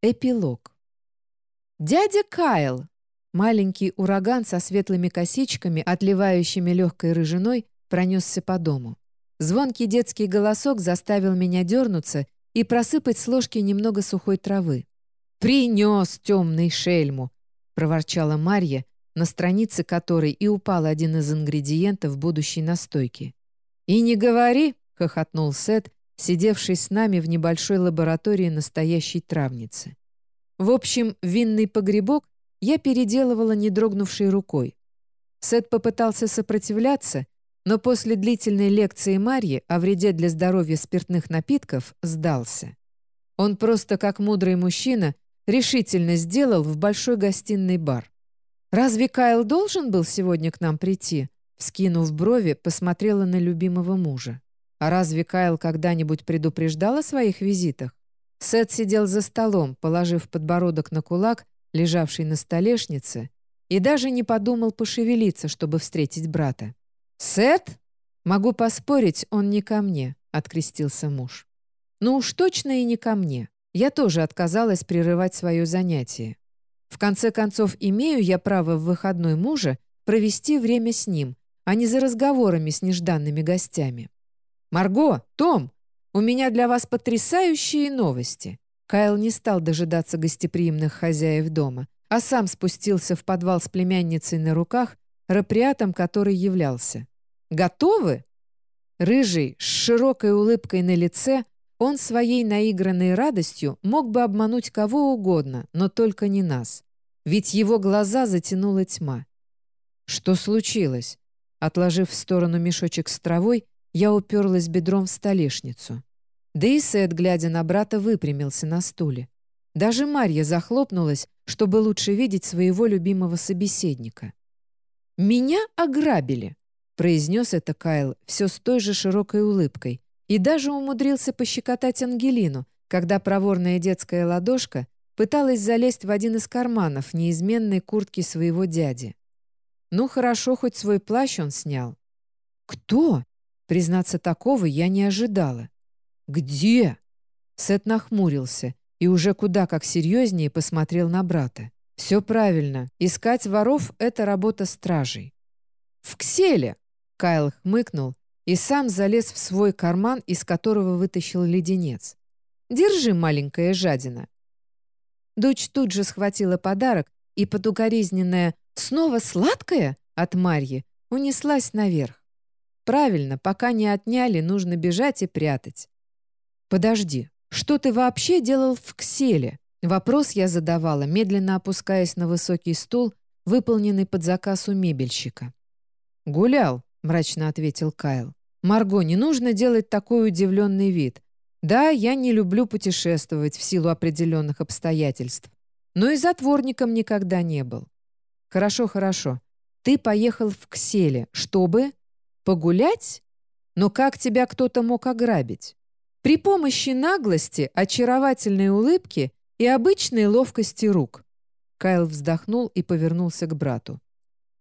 Эпилог. «Дядя Кайл!» Маленький ураган со светлыми косичками, отливающими легкой рыжиной, пронесся по дому. Звонкий детский голосок заставил меня дернуться и просыпать с ложки немного сухой травы. «Принес темный шельму!» — проворчала Марья, на странице которой и упал один из ингредиентов будущей настойки. «И не говори!» — хохотнул Сет, сидевший с нами в небольшой лаборатории настоящей травницы. В общем, винный погребок я переделывала не дрогнувшей рукой. Сет попытался сопротивляться, но после длительной лекции Марьи о вреде для здоровья спиртных напитков сдался. Он просто, как мудрый мужчина, решительно сделал в большой гостиной бар. «Разве Кайл должен был сегодня к нам прийти?» Вскинув брови, посмотрела на любимого мужа. «А разве Кайл когда-нибудь предупреждал о своих визитах?» Сет сидел за столом, положив подбородок на кулак лежавший на столешнице, и даже не подумал пошевелиться, чтобы встретить брата. «Сет? Могу поспорить, он не ко мне», — открестился муж. «Ну уж точно и не ко мне. Я тоже отказалась прерывать свое занятие. В конце концов, имею я право в выходной мужа провести время с ним, а не за разговорами с нежданными гостями. «Марго! Том! У меня для вас потрясающие новости!» Кайл не стал дожидаться гостеприимных хозяев дома, а сам спустился в подвал с племянницей на руках, раприатом который являлся. «Готовы?» Рыжий, с широкой улыбкой на лице, он своей наигранной радостью мог бы обмануть кого угодно, но только не нас. Ведь его глаза затянула тьма. «Что случилось?» Отложив в сторону мешочек с травой, я уперлась бедром в столешницу. Да и Сет, глядя на брата, выпрямился на стуле. Даже Марья захлопнулась, чтобы лучше видеть своего любимого собеседника. «Меня ограбили», — произнес это Кайл все с той же широкой улыбкой, и даже умудрился пощекотать Ангелину, когда проворная детская ладошка пыталась залезть в один из карманов неизменной куртки своего дяди. Ну, хорошо, хоть свой плащ он снял. «Кто?» Признаться, такого я не ожидала. «Где?» Сет нахмурился и уже куда как серьезнее посмотрел на брата. «Все правильно. Искать воров — это работа стражей». «В Кселе!» — Кайл хмыкнул и сам залез в свой карман, из которого вытащил леденец. «Держи, маленькая жадина». Дочь тут же схватила подарок и под укоризненное «Снова сладкое?» от Марьи унеслась наверх. Правильно, пока не отняли, нужно бежать и прятать. «Подожди, что ты вообще делал в Кселе?» Вопрос я задавала, медленно опускаясь на высокий стул, выполненный под заказ у мебельщика. «Гулял», — мрачно ответил Кайл. «Марго, не нужно делать такой удивленный вид. Да, я не люблю путешествовать в силу определенных обстоятельств, но и затворником никогда не был. Хорошо, хорошо. Ты поехал в Кселе, чтобы... Погулять? Но как тебя кто-то мог ограбить? При помощи наглости, очаровательной улыбки и обычной ловкости рук. Кайл вздохнул и повернулся к брату.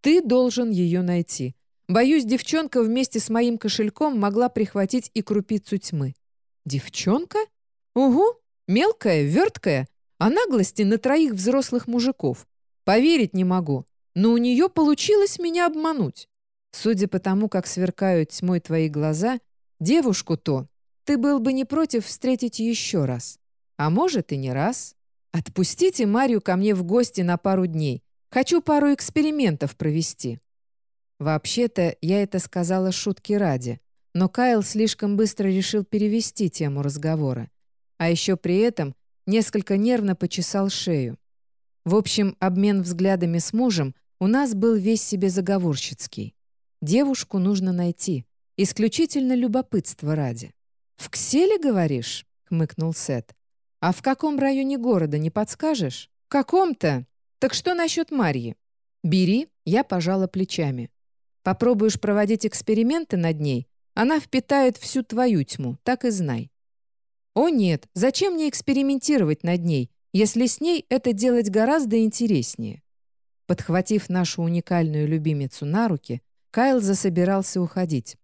«Ты должен ее найти. Боюсь, девчонка вместе с моим кошельком могла прихватить и крупицу тьмы». «Девчонка? Угу, мелкая, верткая, а наглости на троих взрослых мужиков. Поверить не могу, но у нее получилось меня обмануть. Судя по тому, как сверкают тьмой твои глаза, девушку то ты был бы не против встретить еще раз. А может, и не раз. Отпустите Марию ко мне в гости на пару дней. Хочу пару экспериментов провести». Вообще-то, я это сказала шутки ради, но Кайл слишком быстро решил перевести тему разговора. А еще при этом несколько нервно почесал шею. В общем, обмен взглядами с мужем у нас был весь себе заговорщицкий. Девушку нужно найти, исключительно любопытство ради. «В Кселе, говоришь?» — хмыкнул Сет. «А в каком районе города, не подскажешь?» «В каком-то. Так что насчет Марьи?» «Бери», — я пожала плечами. «Попробуешь проводить эксперименты над ней, она впитает всю твою тьму, так и знай». «О нет, зачем мне экспериментировать над ней, если с ней это делать гораздо интереснее?» Подхватив нашу уникальную любимицу на руки, Кайл засобирался уходить.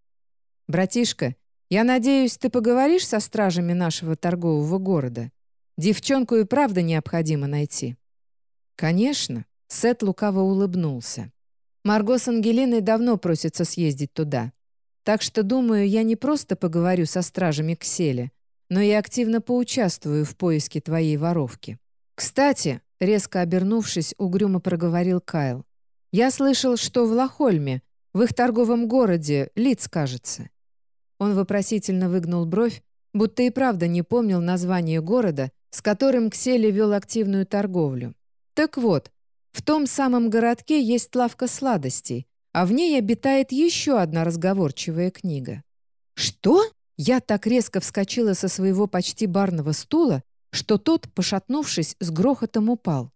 «Братишка, я надеюсь, ты поговоришь со стражами нашего торгового города? Девчонку и правда необходимо найти». «Конечно», — Сет лукаво улыбнулся. «Марго с Ангелиной давно просится съездить туда. Так что, думаю, я не просто поговорю со стражами Кселя, но и активно поучаствую в поиске твоей воровки. Кстати, резко обернувшись, угрюмо проговорил Кайл, я слышал, что в Лохольме, в их торговом городе, Лиц, кажется. Он вопросительно выгнул бровь, будто и правда не помнил название города, с которым Ксели вел активную торговлю. Так вот, в том самом городке есть лавка сладостей, а в ней обитает еще одна разговорчивая книга. «Что?» Я так резко вскочила со своего почти барного стула, что тот, пошатнувшись, с грохотом упал.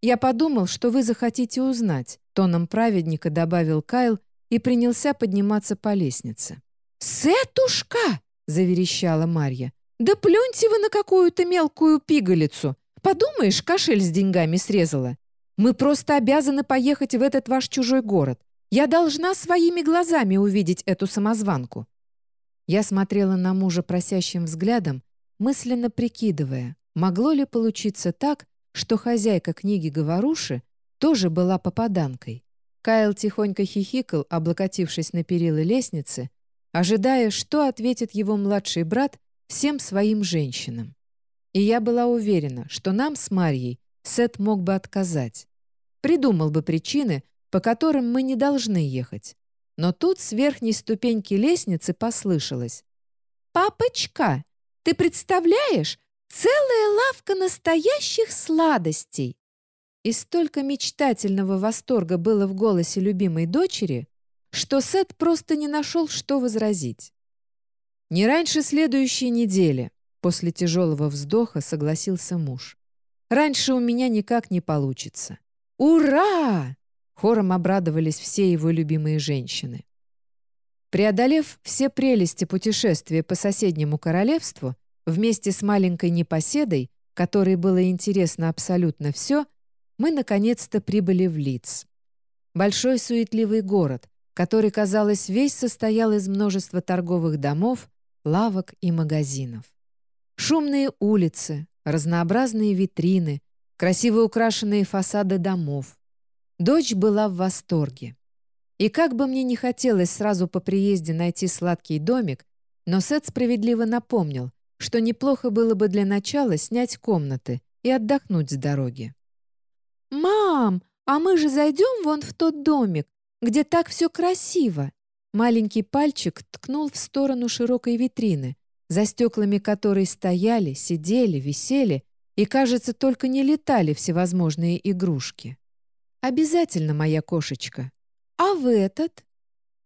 «Я подумал, что вы захотите узнать», — тоном праведника добавил Кайл и принялся подниматься по лестнице. «Сетушка!» — заверещала Марья. «Да плюньте вы на какую-то мелкую пигалицу! Подумаешь, кошель с деньгами срезала. Мы просто обязаны поехать в этот ваш чужой город. Я должна своими глазами увидеть эту самозванку». Я смотрела на мужа просящим взглядом, мысленно прикидывая, могло ли получиться так, что хозяйка книги «Говоруши» тоже была попаданкой. Кайл тихонько хихикал, облокотившись на перила лестницы, ожидая, что ответит его младший брат всем своим женщинам. И я была уверена, что нам с Марьей Сет мог бы отказать. Придумал бы причины, по которым мы не должны ехать. Но тут с верхней ступеньки лестницы послышалось. «Папочка, ты представляешь, целая лавка настоящих сладостей!» И столько мечтательного восторга было в голосе любимой дочери, что Сет просто не нашел, что возразить. «Не раньше следующей недели», — после тяжелого вздоха согласился муж. «Раньше у меня никак не получится». «Ура!» — хором обрадовались все его любимые женщины. Преодолев все прелести путешествия по соседнему королевству, вместе с маленькой непоседой, которой было интересно абсолютно все, мы наконец-то прибыли в Лидс. Большой суетливый город, который, казалось, весь состоял из множества торговых домов, лавок и магазинов. Шумные улицы, разнообразные витрины, красиво украшенные фасады домов. Дочь была в восторге. И как бы мне не хотелось сразу по приезде найти сладкий домик, но Сет справедливо напомнил, что неплохо было бы для начала снять комнаты и отдохнуть с дороги. «Мам, а мы же зайдем вон в тот домик, где так все красиво!» Маленький пальчик ткнул в сторону широкой витрины, за стеклами которой стояли, сидели, висели и, кажется, только не летали всевозможные игрушки. «Обязательно, моя кошечка. А в этот?»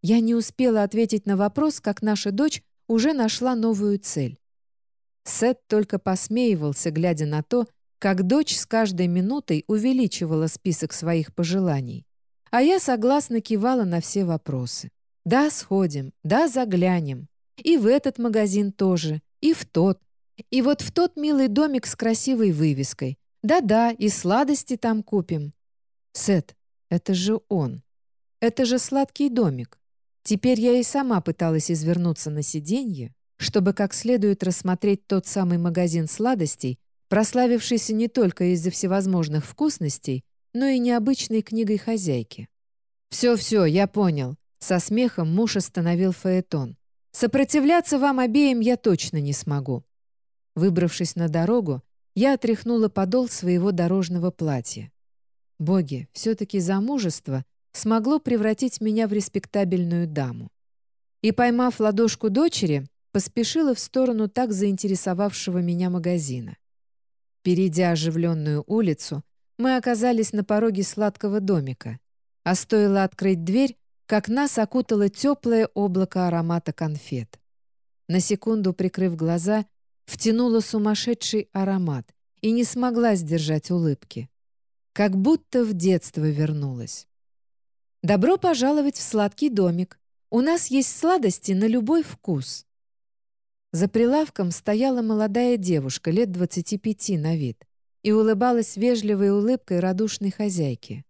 Я не успела ответить на вопрос, как наша дочь уже нашла новую цель. Сет только посмеивался, глядя на то, как дочь с каждой минутой увеличивала список своих пожеланий. А я согласно кивала на все вопросы. «Да, сходим, да, заглянем. И в этот магазин тоже, и в тот, и вот в тот милый домик с красивой вывеской. Да-да, и сладости там купим. Сет, это же он. Это же сладкий домик. Теперь я и сама пыталась извернуться на сиденье, чтобы как следует рассмотреть тот самый магазин сладостей, прославившийся не только из-за всевозможных вкусностей, но и необычной книгой хозяйки. «Все-все, я понял». Со смехом муж остановил фаэтон. «Сопротивляться вам обеим я точно не смогу. Выбравшись на дорогу, я отряхнула подол своего дорожного платья. Боги, все-таки замужество смогло превратить меня в респектабельную даму. И, поймав ладошку дочери, поспешила в сторону так заинтересовавшего меня магазина. Перейдя оживленную улицу, мы оказались на пороге сладкого домика, а стоило открыть дверь, как нас окутало теплое облако аромата конфет. На секунду прикрыв глаза, втянула сумасшедший аромат и не смогла сдержать улыбки. Как будто в детство вернулась. «Добро пожаловать в сладкий домик. У нас есть сладости на любой вкус». За прилавком стояла молодая девушка лет 25 на вид и улыбалась вежливой улыбкой радушной хозяйки.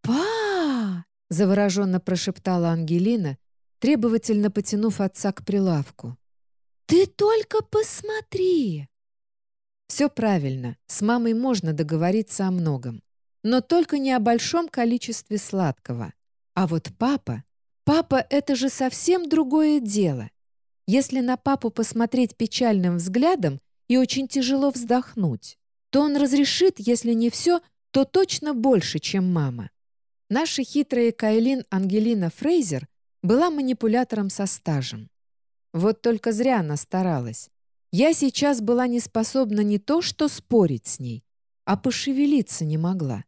«Па!» — завороженно прошептала Ангелина, требовательно потянув отца к прилавку. «Ты только посмотри!» Все правильно, с мамой можно договориться о многом. Но только не о большом количестве сладкого. А вот папа... Папа — это же совсем другое дело. Если на папу посмотреть печальным взглядом и очень тяжело вздохнуть, то он разрешит, если не все, то точно больше, чем мама. Наша хитрая Кайлин Ангелина Фрейзер была манипулятором со стажем. Вот только зря она старалась. Я сейчас была не способна не то что спорить с ней, а пошевелиться не могла.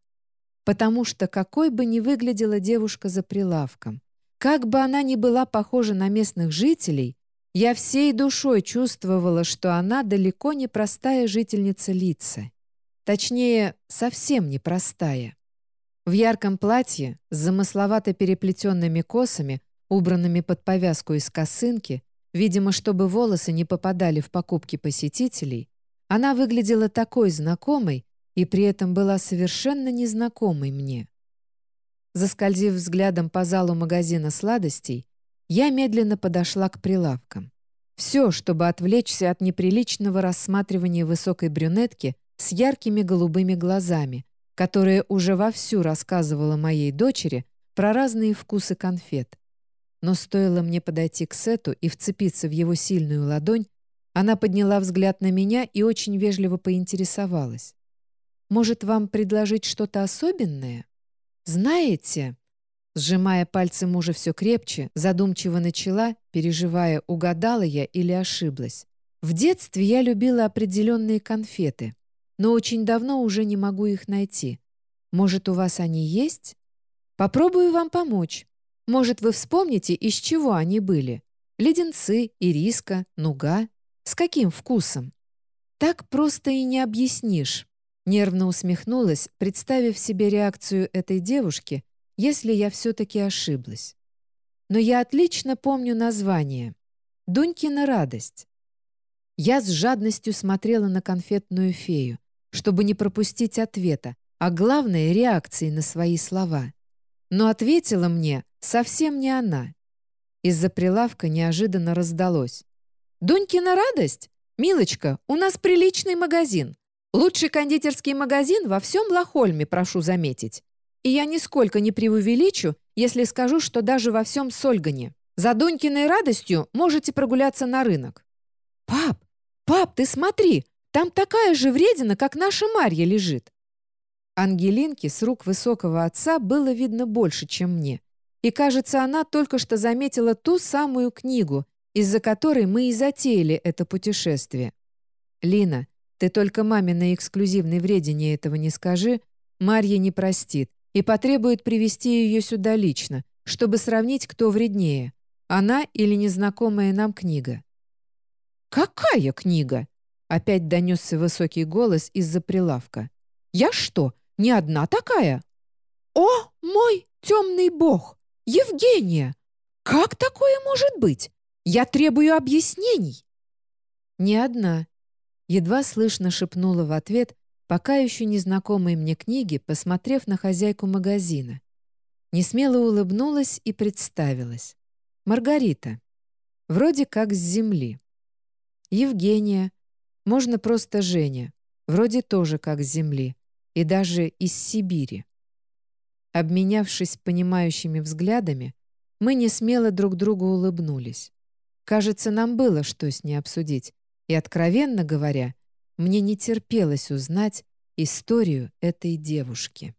Потому что какой бы ни выглядела девушка за прилавком, как бы она ни была похожа на местных жителей, я всей душой чувствовала, что она далеко не простая жительница лица. Точнее, совсем непростая. В ярком платье с замысловато переплетенными косами, убранными под повязку из косынки, видимо, чтобы волосы не попадали в покупки посетителей, она выглядела такой знакомой и при этом была совершенно незнакомой мне. Заскользив взглядом по залу магазина сладостей, я медленно подошла к прилавкам. Все, чтобы отвлечься от неприличного рассматривания высокой брюнетки с яркими голубыми глазами, которая уже вовсю рассказывала моей дочери про разные вкусы конфет. Но стоило мне подойти к Сету и вцепиться в его сильную ладонь, она подняла взгляд на меня и очень вежливо поинтересовалась. «Может, вам предложить что-то особенное?» «Знаете...» Сжимая пальцы мужа все крепче, задумчиво начала, переживая, угадала я или ошиблась. В детстве я любила определенные конфеты но очень давно уже не могу их найти. Может, у вас они есть? Попробую вам помочь. Может, вы вспомните, из чего они были? Леденцы, ириска, нуга. С каким вкусом? Так просто и не объяснишь. Нервно усмехнулась, представив себе реакцию этой девушки, если я все-таки ошиблась. Но я отлично помню название. «Дунькина радость». Я с жадностью смотрела на конфетную фею чтобы не пропустить ответа, а главное — реакции на свои слова. Но ответила мне совсем не она. Из-за прилавка неожиданно раздалось. «Дунькина радость? Милочка, у нас приличный магазин. Лучший кондитерский магазин во всем Лохольме, прошу заметить. И я нисколько не преувеличу, если скажу, что даже во всем Сольгане. За Дунькиной радостью можете прогуляться на рынок». «Пап, пап, ты смотри, там такая же вредина, как наша Марья лежит». Ангелинке с рук высокого отца было видно больше, чем мне. И, кажется, она только что заметила ту самую книгу, из-за которой мы и затеяли это путешествие. «Лина, ты только маме на эксклюзивной вредине этого не скажи, Марья не простит и потребует привести ее сюда лично, чтобы сравнить, кто вреднее, она или незнакомая нам книга». «Какая книга?» Опять донесся высокий голос из-за прилавка. «Я что, не одна такая?» «О, мой темный бог! Евгения! Как такое может быть? Я требую объяснений!» «Не одна», — едва слышно шепнула в ответ пока еще незнакомой мне книги, посмотрев на хозяйку магазина. Несмело улыбнулась и представилась. Маргарита. Вроде как с земли. Евгения, можно просто Женя. Вроде тоже как с земли. И даже из Сибири. Обменявшись понимающими взглядами, мы не смело друг другу улыбнулись. Кажется, нам было что с ней обсудить. И, откровенно говоря, мне не терпелось узнать историю этой девушки.